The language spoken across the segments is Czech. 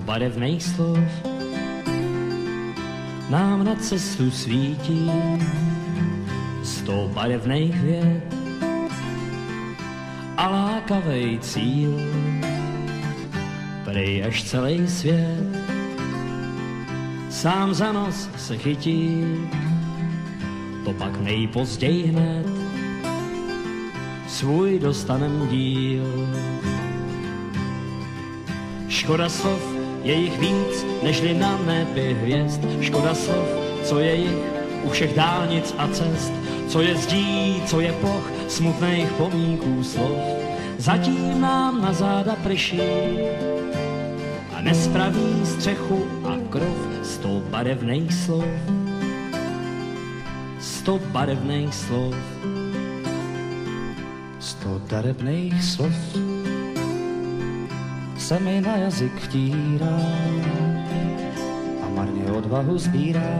barevných slov nám na cestu svítí. Sto barevných věd a lákavej cíl. Prej až celý svět sám za nos se chytí. To pak nejpozději hned svůj dostanem díl. Škoda slov, je jich víc, nežli na nebi hvězd. Škoda slov, co je jich u všech dálnic a cest. Co je zdí, co je ploch, smutných pomínků slov. Zatím nám na záda prší a nespraví střechu a krov sto barevných slov. Sto barevných slov. Sto darebných slov se mi na jazyk vtírá a marně odvahu sbírá,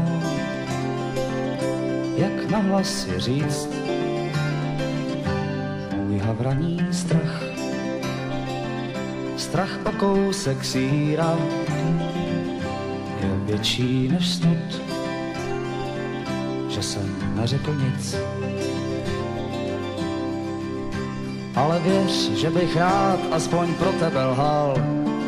jak na hlas je říct můj havraní strach. Strach o kousek síra je větší než stud, že jsem neřekl nic. Ale věř, že bych rád aspoň pro tebe lhal.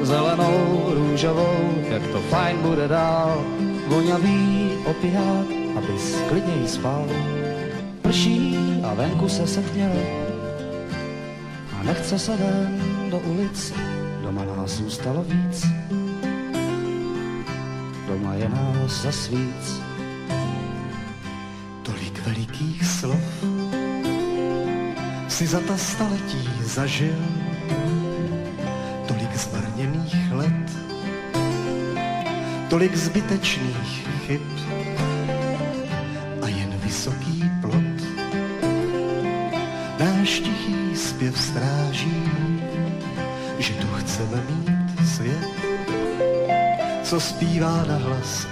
Zelenou, růžovou, jak to fajn bude dál. Vonavý opiát, abys klidněji spal. Prší a venku se setměl A nechce se ven do ulic Doma nás zůstalo víc. Doma je nás za svíc Tolik velikých slov si za ta staletí zažil tolik zmarněných let, tolik zbytečných chyb a jen vysoký plot. Náš tichý zpěv stráží, že tu chceme mít svět, co zpívá na hlas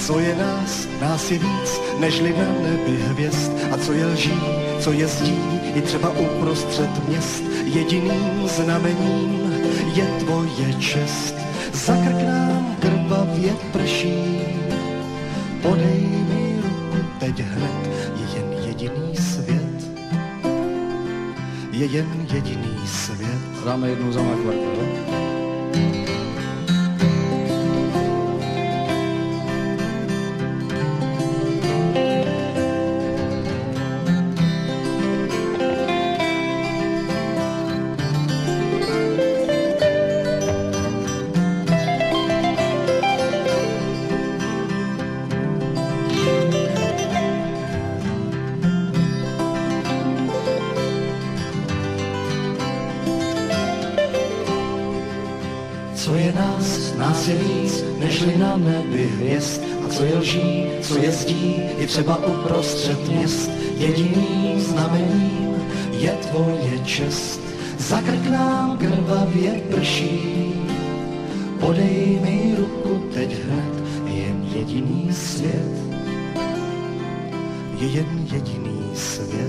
Co je nás, nás je víc, nežli na nebi hvězd. A co je lží, co je zdí, i třeba uprostřed měst. Jediným znamením je tvoje čest. Za krk nám krvavě prší, podej mi ruku teď hned, je jen jediný svět. Je jen jediný svět. Dáme jednu za kvartel. Co je nás, nás je víc, nežli na nebi hvězd. A co je lží, co je zdí, i třeba uprostřed měst. Jediným znamením je tvoje čest. Za krk nám krvavě prší, podej mi ruku teď hned, je jen jediný svět. Je jen jediný svět.